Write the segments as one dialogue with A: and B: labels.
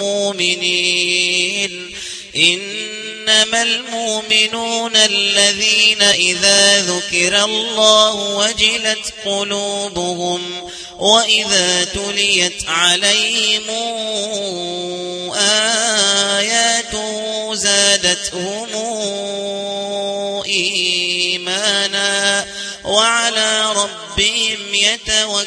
A: مؤمنين. إنما المؤمنون الذين إذا ذكر الله وجلت قلوبهم وإذا تليت عليهم آياته زادتهم إيمانا وعلى ربهم يتوكلون.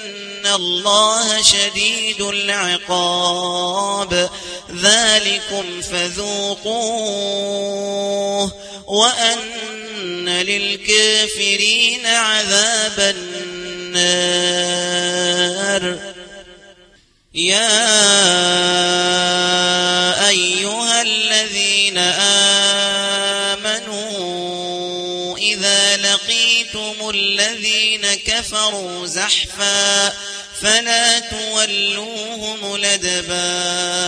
A: الله شديد العقاب ذلكم فذوقوه وأن للكافرين عذاب النار يا أيها الذين لقيتم الذين كفروا زحفا فلا تولوهم الأدبار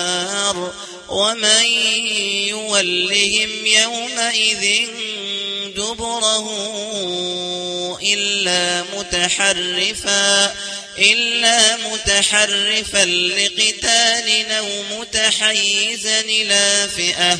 A: ومن يولهم يومئذ دبره إلا متحرفا إلا متحرفا لقتال أو متحيزا إلى فئة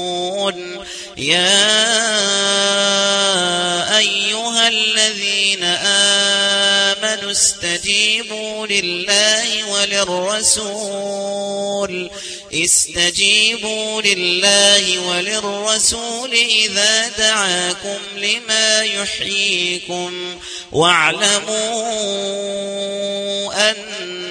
A: يا أيها الذين آمنوا استجيبوا لله وللرسول استجيبوا لله وللرسول إذا دعاكم لما يحييكم واعلموا أن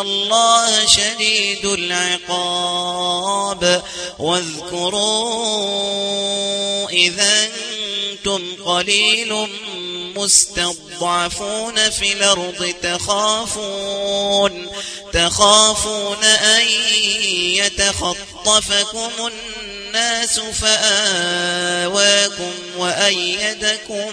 A: الله شديد العقاب واذكروا إذا أنتم قليل مستضعفون في الأرض تخافون تخافون أن يتخطفكم الناس فآواكم وأيدكم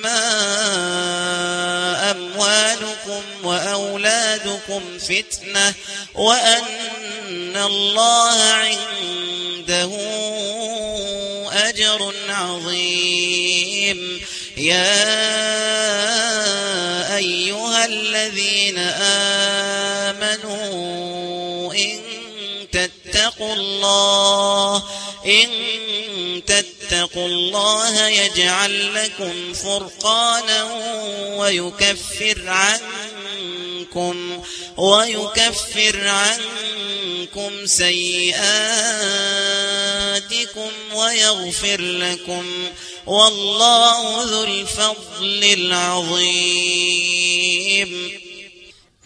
A: أنما أموالكم وأولادكم فتنة وأن الله عنده أجر عظيم. يا أيها الذين آمنوا إن تتقوا الله إن تتقوا الله يجعل لكم فرقانا ويكفر عنكم ويكفر عنكم سيئاتكم ويغفر لكم والله ذو الفضل العظيم.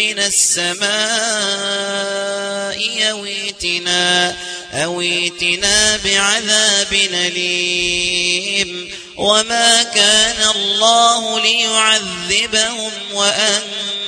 A: السماء يويتنا أويتنا بعذاب أليم. وما كان الله ليعذبهم وأنت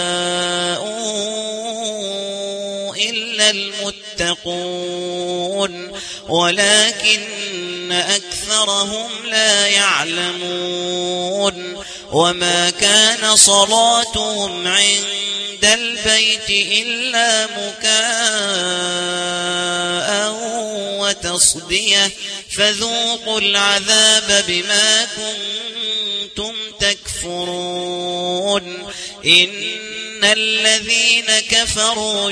A: المتقون ولكن أكثرهم لا يعلمون وما كان صلاتهم عند البيت إلا مكاء وتصدية فذوقوا العذاب بما كنتم تكفرون إن الذين كفروا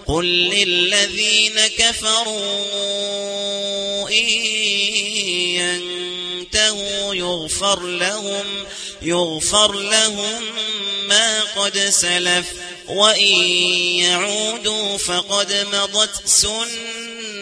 A: قل للذين كفروا إن ينتهوا يغفر لهم يغفر لهم ما قد سلف وإن يعودوا فقد مضت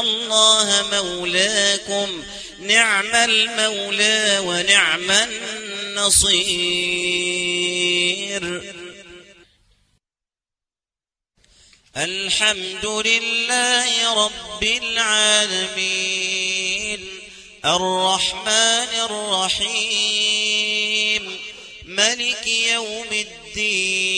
A: الله مولاكم نعم المولى ونعم النصير. الحمد لله رب العالمين الرحمن الرحيم ملك يوم الدين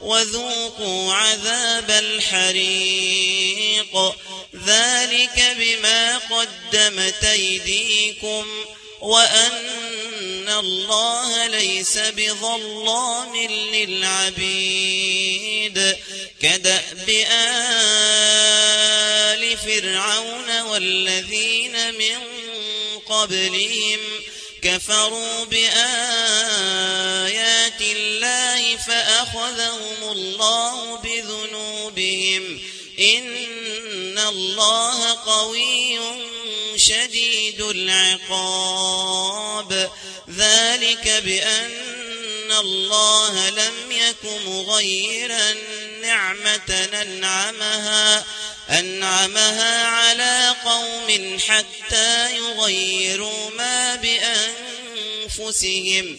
A: وذوقوا عذاب الحريق. ذلك بما قدمت أيديكم وأن الله ليس بظلام للعبيد. كدأب آل فرعون والذين من قبلهم كفروا بآيات الله فأخذهم الله بذنوبهم. إن الله قوي شديد العقاب. ذلك بأن الله لم يك مغيرا نعمة أنعمها أنعمها على قوم حتى يغيروا ما بأنفسهم.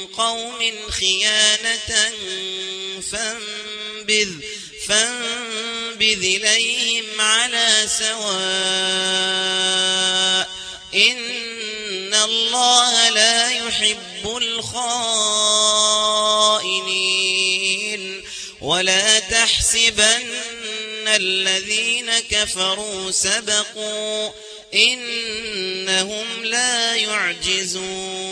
A: قوم خيانة فانبذ فانبذ إليهم على سواء إن الله لا يحب الخائنين ولا تحسبن الذين كفروا سبقوا إنهم لا يعجزون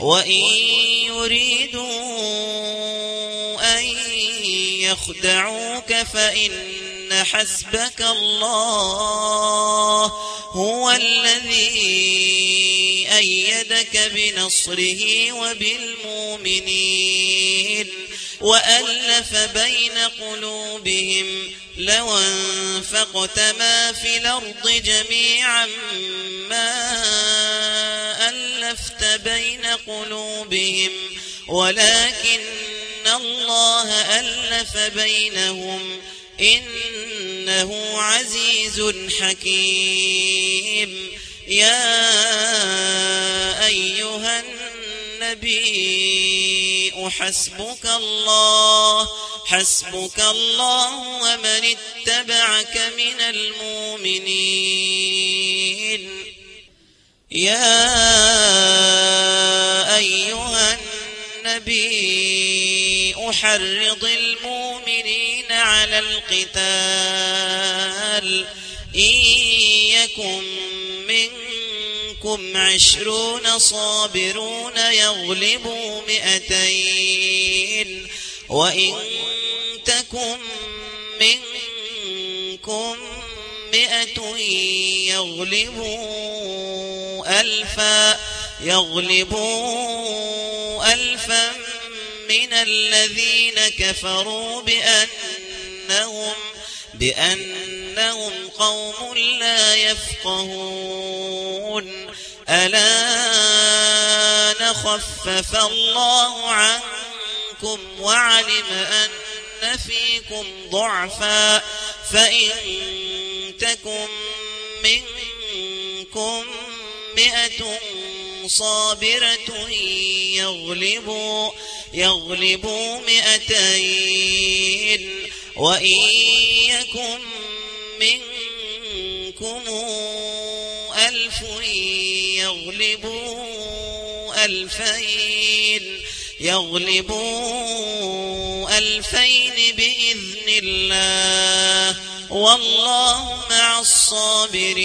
A: وإن يريدوا أن يخدعوك فإن حسبك الله هو الذي أيدك بنصره وبالمؤمنين وألف بين قلوبهم لو أنفقت ما في الأرض جميعا ما بين قلوبهم ولكن الله ألف بينهم إنه عزيز حكيم. يا أيها النبي حسبك الله حسبك الله ومن اتبعك من المؤمنين. يا أيها النبي أحرض المؤمنين على القتال. إن يكن منكم عشرون صابرون يغلبوا مئتين. وإن تكن منكم مئة يغلبوا ألفا يغلبوا ألفا من الذين كفروا بأنهم بأنهم قوم لا يفقهون. ألا نخفف الله عنكم وعلم أن فيكم ضعفا. فإن تكن منكم مئة صابرة يغلبوا يغلبوا مئتين وإن يكن منكم ألف يغلبوا ألفين يغلبوا ألفين بإذن الله والله مع الصابرين.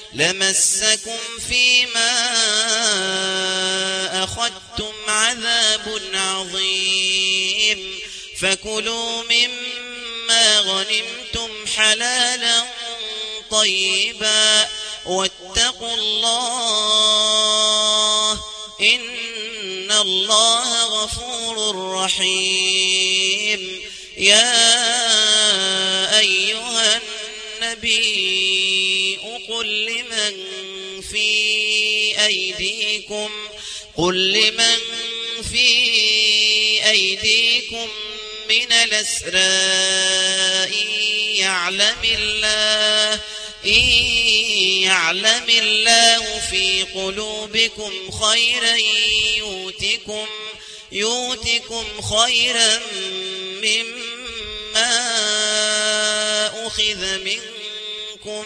A: لمسكم فيما أخذتم عذاب عظيم فكلوا مما غنمتم حلالا طيبا واتقوا الله إن الله غفور رحيم يا أيها النبي قل لمن في أيديكم قل لمن في أيديكم من الأسراء يعلم الله إن يعلم الله في قلوبكم خيرا يؤتكم يؤتكم خيرا مما أخذ منكم.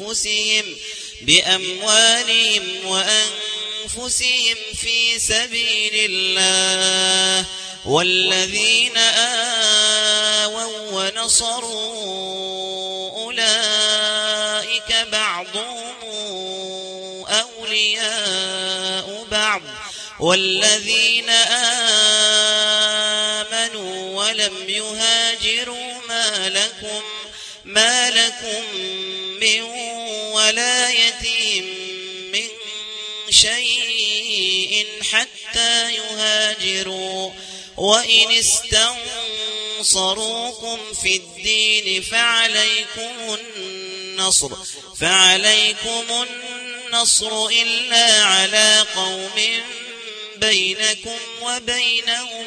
A: وأنفسهم بأموالهم وأنفسهم في سبيل الله والذين آووا ونصروا أولئك بعضهم أولياء بعض والذين آمنوا ولم يهاجروا ما لكم ما لكم من ولايتهم من شيء حتى يهاجروا. وإن استنصروكم في الدين فعليكم النصر فعليكم النصر إلا على قوم بينكم وبينهم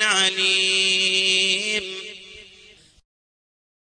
A: عليم.